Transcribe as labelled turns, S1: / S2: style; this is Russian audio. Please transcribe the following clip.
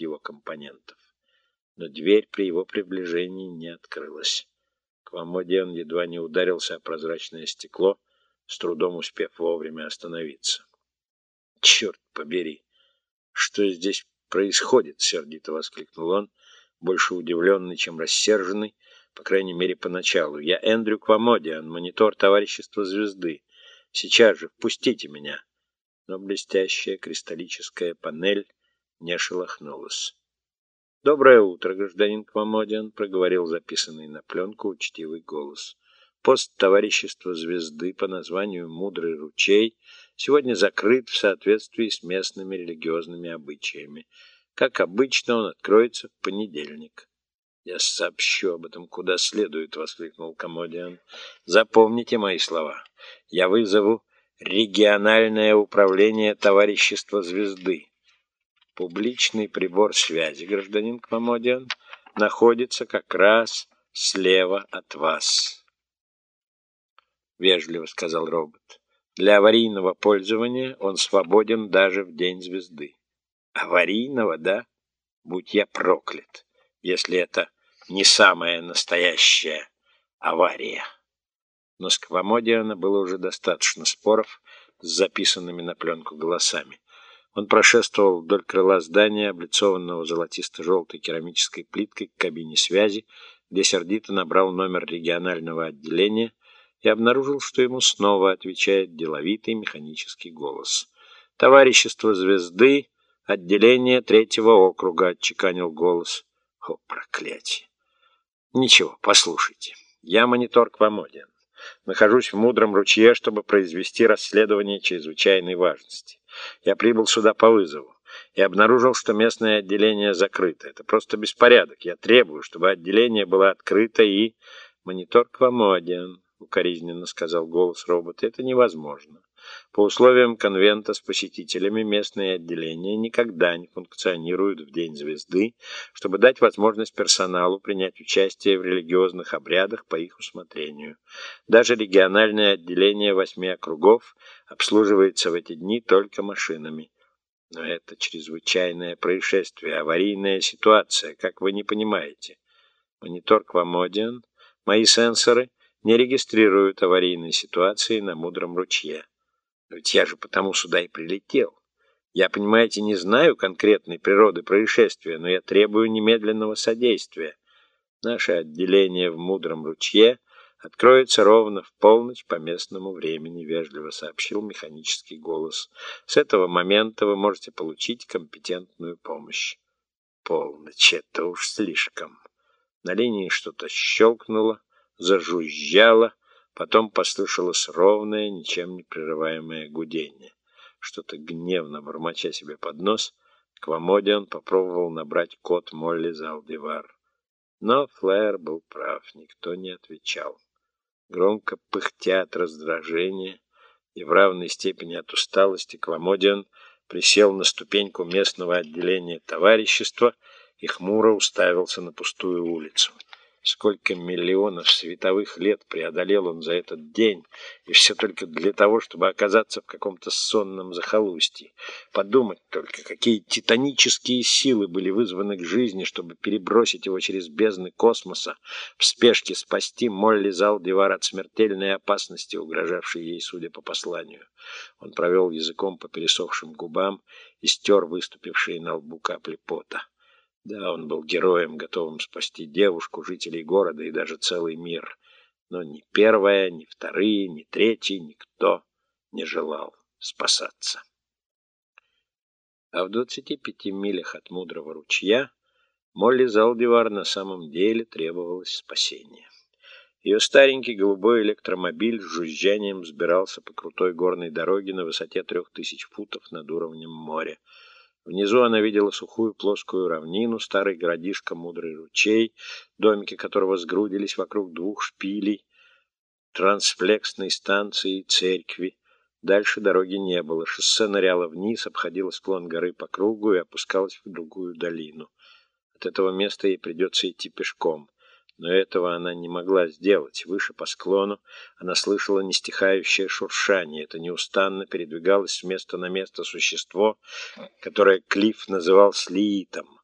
S1: его компонентов. Но дверь при его приближении не открылась. Квамодиан едва не ударился о прозрачное стекло, с трудом успев вовремя остановиться. «Черт побери! Что здесь происходит?» — сердито воскликнул он, больше удивленный, чем рассерженный, по крайней мере, поначалу. «Я Эндрю Квамодиан, монитор товарищества звезды. Сейчас же впустите меня!» Но блестящая кристаллическая панель не шелохнулась. «Доброе утро, гражданин Квамодиан», — проговорил записанный на пленку учтивый голос. «Пост товарищества звезды по названию «Мудрый ручей» сегодня закрыт в соответствии с местными религиозными обычаями. Как обычно, он откроется в понедельник». «Я сообщу об этом куда следует», — воскликнул Комодиан. «Запомните мои слова. Я вызову региональное управление товарищества звезды. Публичный прибор связи, гражданин Кмамодиан, находится как раз слева от вас. Вежливо сказал робот. Для аварийного пользования он свободен даже в день звезды. Аварийного, да? Будь я проклят, если это не самая настоящая авария. Но с Квамодиана было уже достаточно споров с записанными на пленку голосами. Он прошествовал вдоль крыла здания, облицованного золотисто-желтой керамической плиткой к кабине связи, где сердито набрал номер регионального отделения и обнаружил, что ему снова отвечает деловитый механический голос. «Товарищество звезды, отделение третьего округа», — отчеканил голос. «О, проклятие!» «Ничего, послушайте. Я монитор Квамодиан. Нахожусь в мудром ручье, чтобы произвести расследование чрезвычайной важности. Я прибыл сюда по вызову и обнаружил, что местное отделение закрыто. Это просто беспорядок. Я требую, чтобы отделение было открыто и... Монитор Квамодиан, укоризненно сказал голос робота, это невозможно. По условиям конвента с посетителями местные отделения никогда не функционируют в День звезды, чтобы дать возможность персоналу принять участие в религиозных обрядах по их усмотрению. Даже региональное отделение восьми округов обслуживается в эти дни только машинами. Но это чрезвычайное происшествие, аварийная ситуация, как вы не понимаете. Монитор Квамодиан, мои сенсоры не регистрируют аварийные ситуации на мудром ручье. Ведь я же потому сюда и прилетел. Я, понимаете, не знаю конкретной природы происшествия, но я требую немедленного содействия. Наше отделение в Мудром ручье откроется ровно в полночь по местному времени, вежливо сообщил механический голос. С этого момента вы можете получить компетентную помощь. Полночь — это уж слишком. На линии что-то щелкнуло, зажужжало, Потом послышалось ровное, ничем не прерываемое гудение. Что-то гневно бормоча себе под нос, Квамодиан попробовал набрать код Молли Залдивар. Но Флэр был прав, никто не отвечал. Громко пыхтя от раздражения и в равной степени от усталости, Квамодиан присел на ступеньку местного отделения товарищества и хмуро уставился на пустую улицу. Сколько миллионов световых лет преодолел он за этот день, и все только для того, чтобы оказаться в каком-то сонном захолустье. Подумать только, какие титанические силы были вызваны к жизни, чтобы перебросить его через бездны космоса, в спешке спасти Молли Залдивар от смертельной опасности, угрожавшей ей, судя по посланию. Он провел языком по пересохшим губам и стер выступившие на лбу капли пота. Да, он был героем, готовым спасти девушку, жителей города и даже целый мир. Но ни первая, ни вторые, ни третий никто не желал спасаться. А в двадцати пяти милях от мудрого ручья Молли Залдивар на самом деле требовалось спасение. Ее старенький голубой электромобиль с жужжанием взбирался по крутой горной дороге на высоте трех тысяч футов над уровнем моря. Внизу она видела сухую плоскую равнину, старый городишко Мудрый ручей, домики которого сгрудились вокруг двух шпилей, трансфлексной станции и церкви. Дальше дороги не было. Шоссе ныряло вниз, обходило склон горы по кругу и опускалось в другую долину. От этого места ей придется идти пешком. Но этого она не могла сделать. Выше по склону она слышала нестихающее шуршание. Это неустанно передвигалось с места на место существо, которое Клифф называл слиитом.